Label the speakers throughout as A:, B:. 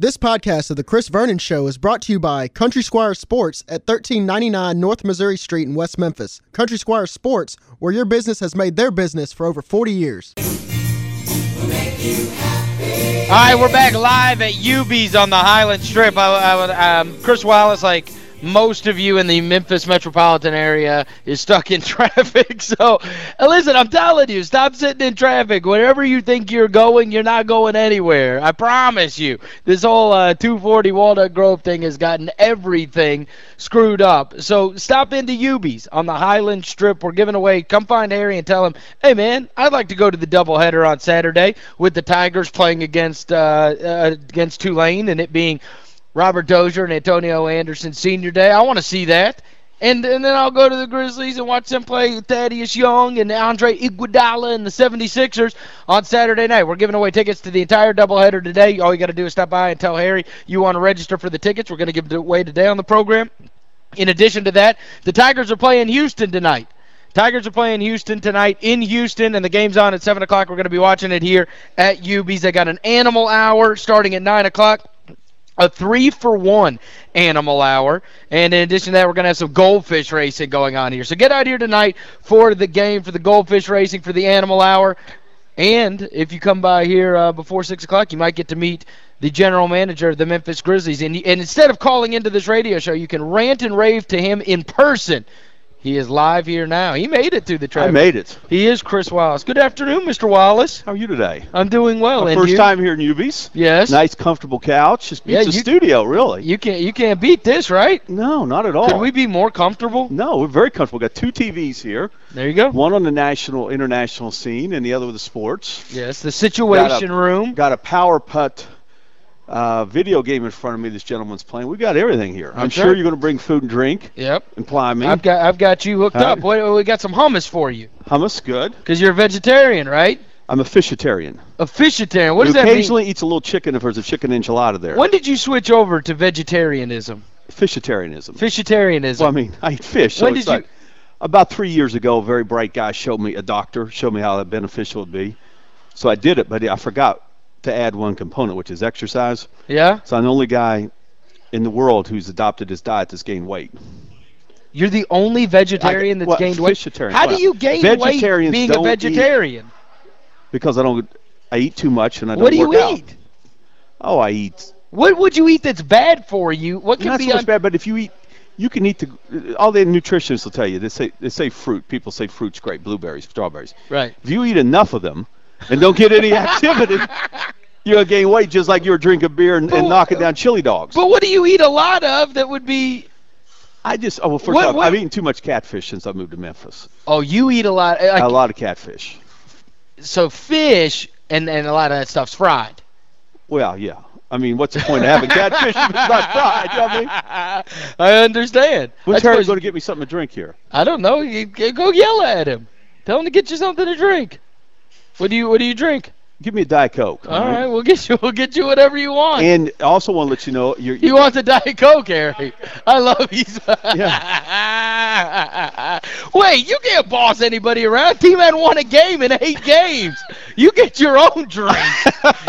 A: This podcast of The Chris Vernon Show is brought to you by Country Squire Sports at 1399 North Missouri Street in West Memphis. Country Squire Sports, where your business has made their business for over 40 years.
B: All right, we're back live at UB's on the Highland Strip. I, I, um, Chris Wallace, like most of you in the Memphis metropolitan area is stuck in traffic. So, listen, I'm telling you, stop sitting in traffic. Wherever you think you're going, you're not going anywhere. I promise you. This whole uh, 240 Walnut Grove thing has gotten everything screwed up. So, stop into UB's on the Highland Strip. We're giving away. Come find Harry and tell him, hey, man, I'd like to go to the doubleheader on Saturday with the Tigers playing against, uh, uh, against Tulane and it being – Robert Dozier and Antonio Anderson Senior Day. I want to see that. And, and then I'll go to the Grizzlies and watch them play Thaddeus Young and Andre Iguodala and the 76ers on Saturday night. We're giving away tickets to the entire doubleheader today. All you got to do is stop by and tell Harry you want to register for the tickets. We're going to give it away today on the program. In addition to that, the Tigers are playing Houston tonight. Tigers are playing Houston tonight in Houston, and the game's on at 7 o'clock. We're going to be watching it here at UB's. They got an animal hour starting at 9 o'clock a three for one animal hour. And in addition to that, we're going to have some goldfish racing going on here. So get out here tonight for the game, for the goldfish racing, for the animal hour. And if you come by here uh, before 6 o'clock, you might get to meet the general manager of the Memphis Grizzlies. And, and instead of calling into this radio show, you can rant and rave to him in person. He is live here now. He made it through the traffic.
C: I made it.
B: He is Chris Wallace. Good afternoon, Mr. Wallace.
C: How are you today?
B: I'm doing well.
C: My
B: and
C: first
B: you?
C: time here in UB's.
B: Yes.
C: Nice, comfortable couch. Just beats
B: Yeah,
C: the studio, really.
B: You can't you can't beat this, right?
C: no, not at all.
B: Could we be more comfortable?
C: No, we're very comfortable. We've Got two TVs here.
B: There you go.
C: One on the national, international scene, and the other with the sports.
B: Yes, the situation room.
C: Got a power putt uh, video game in front of me. This gentleman's playing. We got everything here. I'm sure you're going to bring food and drink
B: Yep.
C: and ply me.
B: I've got I've got you hooked up. We got some hummus for you
C: Hummus, good.
B: because you're a vegetarian, right?
C: I'm a fishitarian.
B: A fishitarian. What does that mean?
C: occasionally eats a little chicken if there's a chicken enchilada there.
B: When did you switch over to vegetarianism?
C: Fishitarianism.
B: Fishitarianism.
C: Well, I mean, I eat fish. So
B: When did you-
C: like about three years ago, a very bright guy showed me a doctor showed me how beneficial it would be. So I did it, but I forgot to add one component, which is exercise.
B: yeah?
C: So I'm the only guy in the world who's adopted his diet that's gained weight.
B: You're the only vegetarian
C: I-
B: that's
C: well,
B: gained weight. How do you gain weight being a vegetarian?
C: Because I don't, I eat too much and I don't
B: What do you
C: work out.
B: eat?
C: Oh, I eat.
B: What would you eat that's bad for you? What can
C: Not
B: be
C: so much bad, but if you eat, you can eat the. All the nutritionists will tell you. They say they say fruit. People say fruit's great. Blueberries, strawberries.
B: right?
C: If you eat enough of them and don't get any activity, you're gonna gain weight just like you're drinking beer and, and knocking down chili dogs.
B: But what do you eat a lot of that would be?
C: I just oh well first
B: What-
C: off,
B: what-
C: I've eaten too much catfish since I moved to Memphis.
B: Oh, you eat a lot. Eh, like,
C: a lot of catfish.
B: so fish and and a lot of that stuff's fried.
C: Well, yeah. I mean, what's the point of having catfish if it's not fried? You know I mean?
B: I understand.
C: When's
B: That's
C: Harry going to get me something to drink here?
B: I don't know. You, you go yell at him. Tell him to get you something to drink. What do you What do you drink?
C: Give me a Diet Coke.
B: All right, we'll get you. We'll get you whatever you want.
C: And I also want to let you know you're.
B: he wants a diet coke, Harry. I love he's. Wait, you can't boss anybody around. Team had won a game in eight games. You get your own drink.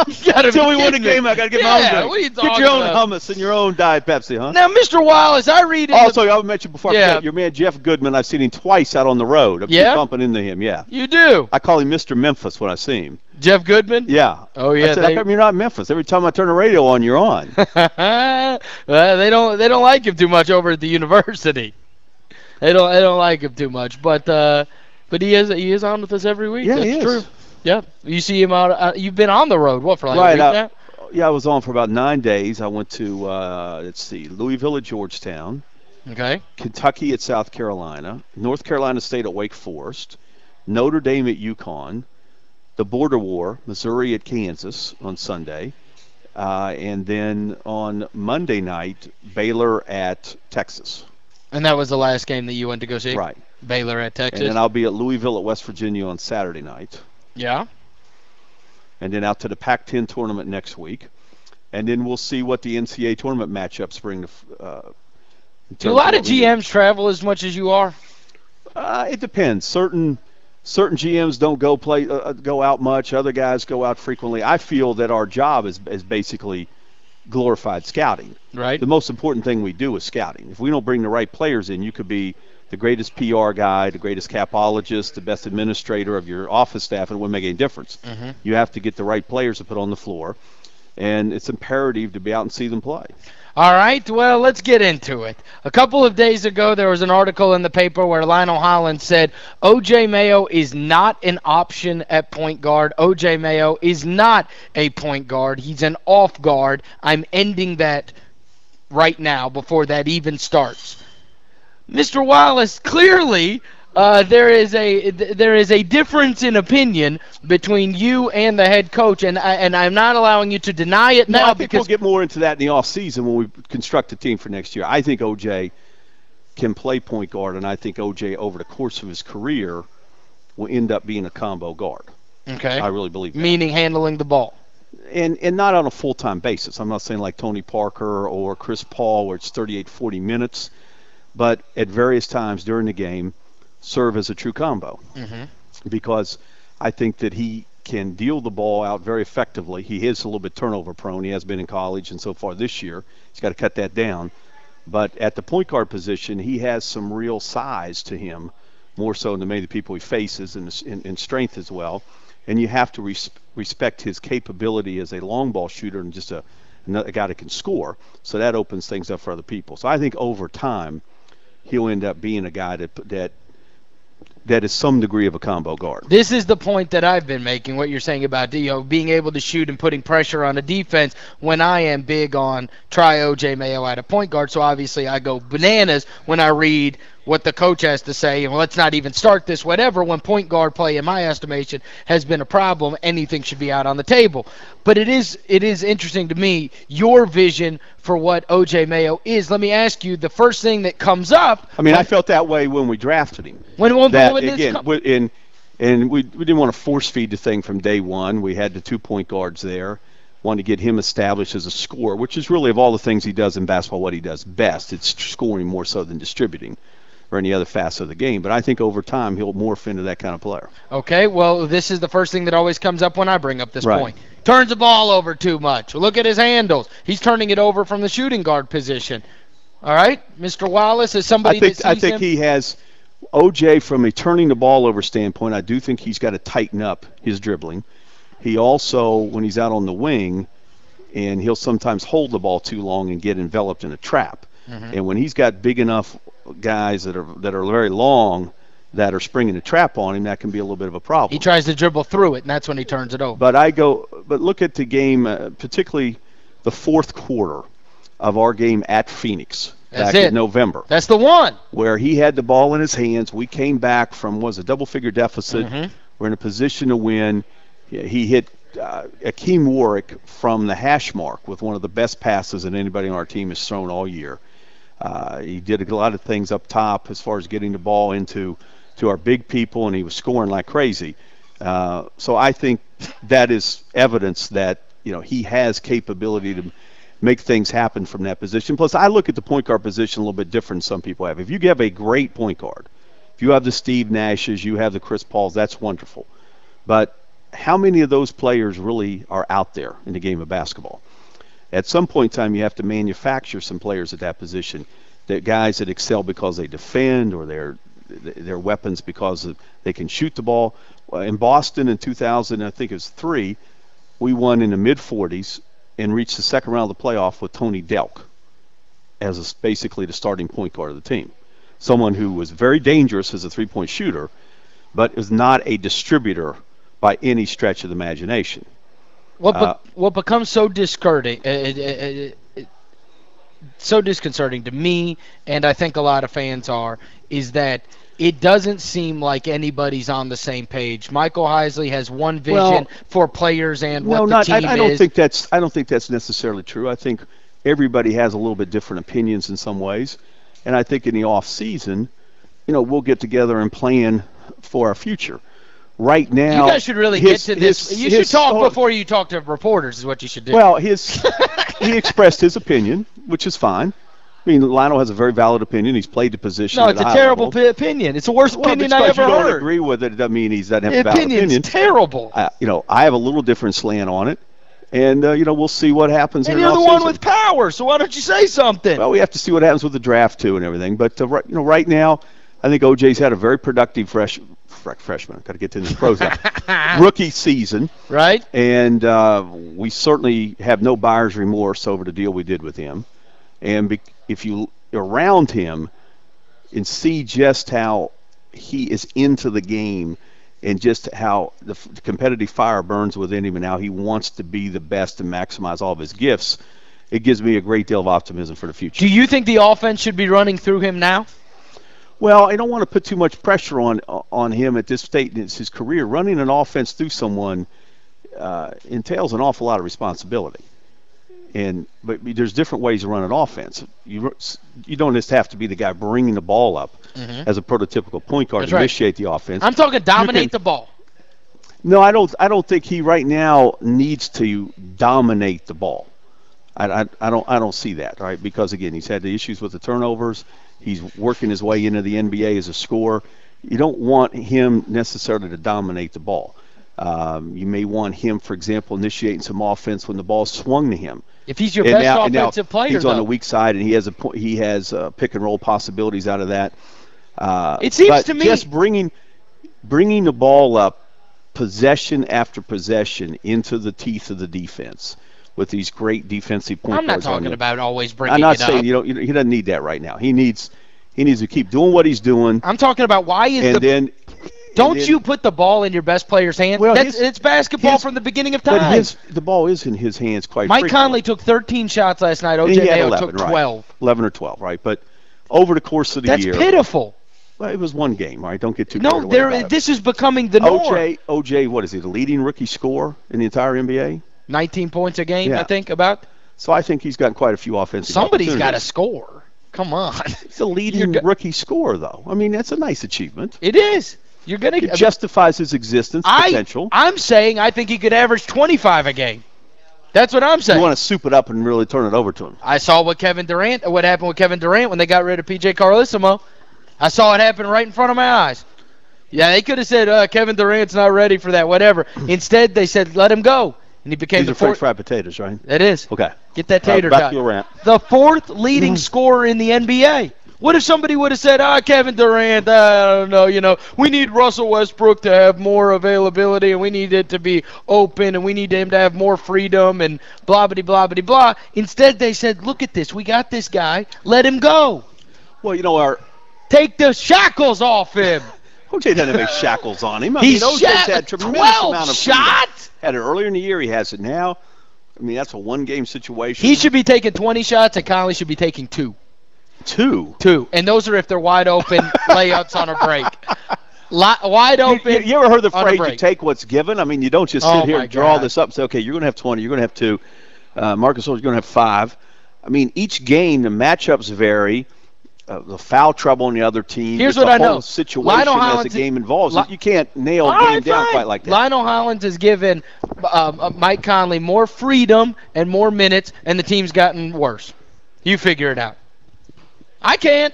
B: You gotta
C: Until we win a game, I got to get
B: yeah,
C: my own drink.
B: You
C: get your own
B: about?
C: hummus and your own Diet Pepsi, huh?
B: Now, Mr. Wallace, I read in the-
C: Also, I mentioned before,
B: Yeah.
C: forget, your man Jeff Goodman, I've seen him twice out on the road. I
B: Yeah?
C: bumping into him, yeah.
B: you do.
C: I call him Mr. Memphis when I see him.
B: Jeff Goodman?
C: Yeah.
B: Oh, yeah,
C: I said,
B: they-
C: how come you're not Memphis? Every time I turn the radio on, you're on.
B: well, they don't they don't like him too much over at the university. They don't they don't like him too much, but uh, but he is he is on with us every week.
C: Yeah,
B: That's
C: he is.
B: true. Yeah, you see him out. Uh, you've been on the road. What for like
C: Right, uh,
B: now?
C: yeah, I was on for about nine days. I went to, uh, let's see, Louisville at Georgetown,
B: Okay.
C: Kentucky at South Carolina, North Carolina State at Wake Forest, Notre Dame at UConn, the border war, Missouri at Kansas on Sunday, uh, and then on Monday night, Baylor at Texas.
B: And that was the last game that you went to go see.
C: Right.
B: Baylor at Texas.
C: And then I'll be at Louisville at West Virginia on Saturday night.
B: yeah.
C: and then out to the Pac-10 tournament next week, and then we'll see what the NCAA tournament matchups bring. To, uh,
B: Do a lot of. GMs travel as much as you are?
C: Uh, it depends. Certain certain GMs don't go play uh, uh, go out much. Other guys go out frequently. I feel that our job is is basically glorified scouting.
B: Right.
C: The most important thing we do is scouting. If we don't bring the right players in, you could be the greatest PR guy, the greatest capologist, the best administrator of your office staff, and it wouldn't make any difference.
B: Mm-hmm.
C: You have to get the right players to put on the floor, and it's imperative to be out and see them play.
B: All right, well, let's get into it. A couple of days ago, there was an article in the paper where Lionel Hollins said O.J. Mayo is not an option at point guard. O.J. Mayo is not a point guard. He's an off guard. I'm ending that right now before that even starts. Mr. Wallace, clearly uh, there is a there is a difference in opinion between you and the head coach, and I, and I'm not allowing you to deny it
C: No,
B: now
C: I think
B: because
C: we'll get more into that in the off season when we construct a team for next year. I think OJ can play point guard, and I think OJ over the course of his career will end up being a combo guard.
B: okay,
C: I really believe that.
B: meaning handling the ball.
C: and and not on a full time basis. I'm not saying like Tony Parker or Chris Paul where it's 38, 40 minutes, but at various times during the game, serve as a true combo.
B: Mhm.
C: Because I think that he can deal the ball out very effectively. He is a little bit turnover prone. He has been in college, and so far this year, he's got to cut that down. But at the point guard position, he has some real size to him, more so than many of the people he faces, and, and, and strength as well. And you have to res- respect his capability as a long ball shooter and just a, a guy that can score. So that opens things up for other people. So I think over time, he'll end up being a guy that that that is some degree of a combo guard.
B: This is the point that I've been making. What you're saying about you know being able to shoot and putting pressure on a defense. When I am big on try OJ Mayo at a point guard, so obviously I go bananas when I read what the coach has to say. And let's not even start this. Whatever. When point guard play, in my estimation, has been a problem, anything should be out on the table. But it is it is interesting to me your vision for what OJ Mayo is. Let me ask you the first thing that comes up.
C: I mean, I felt that way when we drafted him.
B: When when,
C: that
B: when
C: again,
B: com-
C: in and we we didn't want to force feed the thing from day one. We had the two point guards there. Wanted to get him established as a scorer, which is really of all the things he does in basketball, what he does best. It's scoring more so than distributing or any other facet of the game. But I think over time he'll morph into that kind of player.
B: Okay, well, this is the first thing that always comes up when I bring up this
C: Right.
B: point. Turns the ball over too much. Look at his handles. He's turning it over from the shooting guard position. All right, Mr. Wallace is somebody
C: I think I think
B: him.
C: he has OJ from a turning the ball over standpoint. I do think he's got to tighten up his dribbling. He also, when he's out on the wing, and he'll sometimes hold the ball too long and get enveloped in a trap.
B: Mhm.
C: And when he's got big enough guys that are that are very long that are springing a trap on him, that can be a little bit of a problem.
B: he tries to dribble through it, and that's when he turns it over.
C: But I go, but look at the game, uh, particularly the fourth quarter of our game at Phoenix
B: That's
C: back
B: it.
C: in November
B: That's the one.
C: where he had the ball in his hands. We came back from was a double figure deficit.
B: Mhm.
C: We're in a position to win. He hit uh, Hakim Warrick from the hash mark with one of the best passes that anybody on our team has thrown all year. Uh, he did a lot of things up top as far as getting the ball into to our big people, and he was scoring like crazy. Uh, so I think that is evidence that you know he has capability to make things happen from that position. Plus, I look at the point guard position a little bit different some people have. If you have a great point guard, if you have the Steve Nashes, you have the Chris Pauls, that's wonderful. But how many of those players really are out there in the game of basketball? At some point in time, you have to manufacture some players at that position. That guys that excel because they defend or they're they're weapons because of, they can shoot the ball. In Boston in 2000, I think it was three, we won in the mid 40s and reached the second round of the playoff with Tony Delk as a, basically the starting point guard of the team. Someone who was very dangerous as a three point shooter, but is not a distributor by any stretch of the imagination.
B: What be-
C: Uh,
B: what becomes so discouraging, uh, uh, uh, uh, so disconcerting to me, and I think a lot of fans are, is that it doesn't seem like anybody's on the same page. Michael Heisley has one vision
C: Well,
B: for players and
C: no,
B: what the
C: not.
B: team
C: I, I don't
B: is.
C: think that's. I don't think that's necessarily true. I think everybody has a little bit different opinions in some ways, and I think in the off season, you know, we'll get together and plan for our future. Right now,
B: you guys should really
C: his-
B: get to this.
C: his-
B: you
C: his-
B: should talk before you talk to reporters. Is what you should do.
C: Well, his he expressed his opinion, which is fine. I mean, Lionel has a very valid opinion. He's played the position.
B: no, it's
C: a
B: terrible pi- opinion. It's the worst
C: Well,
B: opinion I ever
C: you don't
B: heard.
C: agree with it, it doesn't mean he doesn't have
B: the
C: a valid opinion.
B: terrible.
C: uh, you know, I have a little different slant on it. And uh, you know, we'll see what happens.
B: And you're the one with power, so why don't you say something?
C: Well, we have to see what happens with the draft too and everything. But uh, right, you know, right now, I think OJ's had a very productive fresh freshman. Got to get to the pros. Rookie season,
B: right?
C: and uh, we certainly have no buyer's remorse over the deal we did with him. And be, if you around him and see just how he is into the game and just how the, f- the competitive fire burns within him and how he wants to be the best and maximize all of his gifts, it gives me a great deal of optimism for the future.
B: Do you think the offense should be running through him now?
C: Well, I don't want to put too much pressure on on him at this state in his career. Running an offense through someone uh, entails an awful lot of responsibility, and but there's different ways to run an offense. You you don't just have to be the guy bringing the ball up as a prototypical point guard
B: That's
C: to
B: right.
C: initiate the offense.
B: I'm talking dominate
C: can-
B: the ball.
C: No, I don't. I don't think he right now needs to dominate the ball. I, I, I don't. I don't see that. Right, because again, he's had the issues with the turnovers. He's working his way into the NBA as a scorer. You don't want him necessarily to dominate the ball. Um, you may want him, for example, initiating some offense when the ball's swung to him.
B: If he's your
C: And
B: best
C: now- and now
B: offensive player,
C: he's on the weak side, and he has a he has uh, pick and roll possibilities out of that. Uh,
B: It seems to me-
C: just bringing bringing the ball up possession after possession into the teeth of the defense with these great defensive point
B: I'm not
C: guards
B: talking about always bringing
C: I'm not saying you know, he doesn't need that right now. He needs he needs to keep doing what he's doing,
B: I'm talking about why is
C: and
B: the
C: then
B: don't
C: then-
B: you put the ball in your best player's hand?
C: Well, his-
B: it's basketball
C: his-
B: from the beginning of time.
C: But his the ball is in his hands quite.
B: Mike
C: frequently.
B: Conley took 13 shots last night. OJ Mayo
C: 11,
B: took
C: right.
B: 12.
C: 11 or 12, right? But over the course of the
B: That's
C: year, That's
B: pitiful.
C: well, it was one game, right? Don't get too
B: No, there. This is becoming the norm.
C: OJ, OJ, what is he? The leading rookie scorer in the entire NBA.
B: 19 points a game,
C: Yeah.
B: I think. About
C: So I think he's gotten quite a few offensive.
B: somebody's got to score. Come on,
C: He's a leading
B: go-
C: rookie scorer, though. I mean, that's a nice achievement.
B: it is. You're gonna.
C: It justifies his existence,
B: I,
C: potential.
B: I'm saying I think he could average 25 a game. That's what I'm saying.
C: You want to soup it up and really turn it over to him.
B: I saw what Kevin Durant, what happened with Kevin Durant when they got rid of PJ Carlesimo. I saw it happen right in front of my eyes. Yeah, they could have said uh, Kevin Durant's not ready for that, whatever. Instead, they said let him go, and he became
C: These
B: the
C: are French
B: fourth.
C: fried potatoes, right?
B: It is.
C: Okay.
B: Get that tater
C: Uh, back your rant.
B: The fourth leading scorer in the NBA. What if somebody would have said, ah, Kevin Durant, I don't know, you know, we need Russell Westbrook to have more availability and we need it to be open and we need him to have more freedom and blah, blah, blah, blah, blah. Instead, they said, look at this. We got this guy. Let him go.
C: Well, you know, our
B: Take the shackles off him.
C: OJ doesn't have any shackles on him. I
B: He's
C: mean, OJ's had tremendous
B: 12
C: amount of freedom.
B: shots.
C: Had it earlier in the year. He has it now. I mean, that's a one-game situation.
B: He should be taking 20 shots and Conley should be taking two.
C: two.
B: Two. And those are if they're wide open layups on a break. Li- wide open.
C: you- you ever heard the phrase "you take what's given"? I mean, you don't just sit
B: Oh,
C: here and draw
B: God.
C: this up and say, "Okay, you're going to have 20, you're going to have two." Uh, Marc Gasol's going to have five. I mean, each game the matchups vary. Uh, the foul trouble on the other team.
B: Here's what
C: the
B: I know.
C: Situation
B: Lionel
C: as the game involves,
B: Li-
C: you can't nail a game
B: right,
C: down
B: fine.
C: quite like that.
B: Lionel Hollins has given um, uh, Mike Conley more freedom and more minutes, and the team's gotten worse. You figure it out. I can't.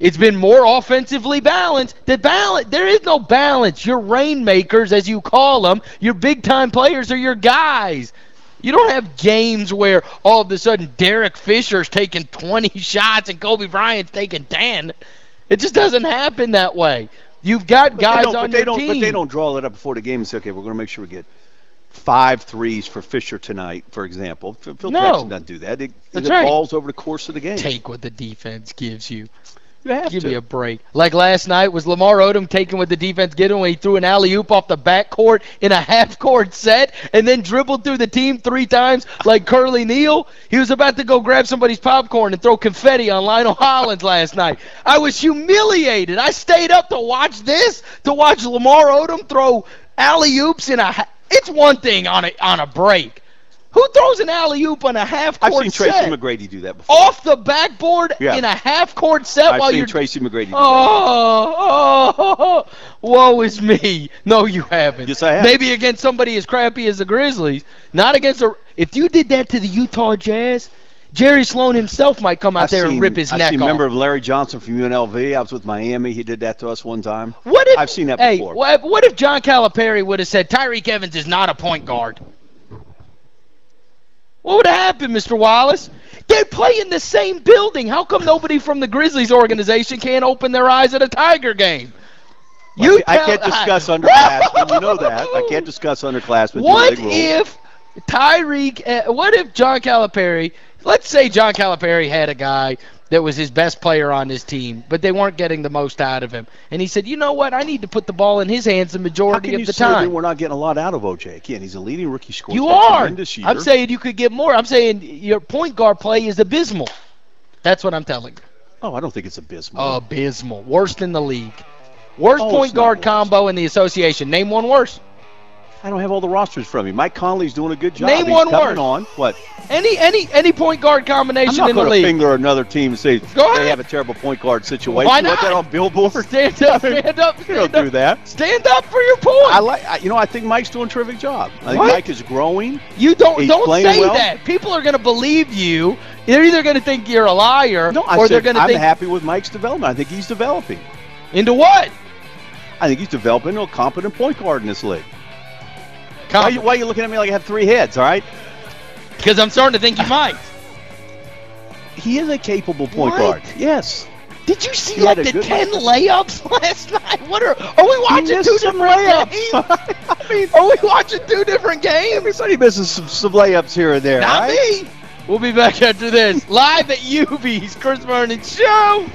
B: It's been more offensively balanced. The balance, there is no balance. Your rainmakers, as you call them, your big time players are your guys. You don't have games where all of a sudden Derek Fisher's taking 20 shots and Kobe Bryant's taking 10. It just doesn't happen that way. You've got
C: But
B: guys on
C: but they
B: your
C: don't,
B: team.
C: But they don't draw it up before the game and say, "Okay, we're going to make sure we get five threes for Fisher tonight," for example. Phil
B: No.
C: Jackson doesn't do that. It,
B: That's
C: it
B: right.
C: evolves over the course of the game.
B: take what the defense gives you.
C: You have
B: Give
C: to.
B: me a break. Like last night, was Lamar Odom taking what the defense gave him when he threw an alley oop off the backcourt in a half court set and then dribbled through the team three times like Curly Neal? He was about to go grab somebody's popcorn and throw confetti on Lionel Hollins last night. I was humiliated. I stayed up to watch this, to watch Lamar Odom throw alley oops in a. It's one thing on a on a break. Who throws an alley oop on a half court? set?
C: I've seen Tracy
B: set?
C: McGrady do that before.
B: Off the backboard
C: Yeah.
B: in a half court set
C: I've
B: while you're
C: Tracy McGrady do that.
B: Oh, oh, woe is me. No, you haven't.
C: Yes, I have.
B: Maybe against somebody as crappy as the Grizzlies. Not against a. If you did that to the Utah Jazz, Jerry Sloan himself might come out
C: I've
B: there and rip his
C: I've
B: neck
C: seen,
B: off.
C: Remember of Larry Johnson from UNLV? I was with Miami. He did that to us one time.
B: what if,
C: I've seen that
B: hey,
C: before.
B: What, what if John Calipari would have said Tyreke Evans is not a point guard? What would have happened, Mr. Wallace? They play in the same building. How come nobody from the Grizzlies organization can't open their eyes at a Tiger game?
C: You I, can't discuss underclassmen. you know that. I can't discuss underclassmen.
B: What if Tyreke? Uh, what if John Calipari? Let's say John Calipari had a guy that was his best player on his team, but they weren't getting the most out of him. And he said, "You know what? I need to put the ball in his hands the majority of the time."
C: We're not getting a lot out of OJ. Again, he's a leading rookie scorer.
B: You are. I'm saying you could get more. I'm saying your point guard play is abysmal. That's what I'm telling you.
C: Oh, I don't think it's abysmal.
B: Abysmal. Worst in the league. Worst oh, point guard combo in the association. Name one worse.
C: I don't have all the rosters from you. Mike Conley's doing a good job.
B: Name
C: He's
B: one word.
C: on. What?
B: Any any any point guard combination in the
C: league.
B: I'm not going
C: to finger another team and say
B: Go
C: they have a terrible point guard situation.
B: Why not?
C: Put that on billboard.
B: Stand up. Stand up. Stand
C: you don't
B: up.
C: do that.
B: Stand up for your point.
C: I like. I, you know, I think Mike's doing a terrific job. I think
B: what?
C: Mike is growing.
B: You don't
C: He's
B: don't say
C: well.
B: that. People are going to believe you. They're either going to think you're a liar,
C: no, I
B: or
C: said,
B: they're going to think
C: I'm
B: think
C: happy with Mike's development. I think he's developing.
B: into what?
C: I think he's developing into a competent point guard in this league. Why are, you, why are you looking at me like I have three heads? All right.
B: Because I'm starting to think you ah. might.
C: He is a capable point
B: What?
C: guard. Yes.
B: Did you see
C: He
B: like the ten layups last night? What are are we watching two different
C: layups.
B: games?
C: I mean,
B: Are we watching two different games?
C: everybody misses some, some layups here and there.
B: Not
C: right?
B: me. We'll be back after this. Live at UB's Chris Vernon Show.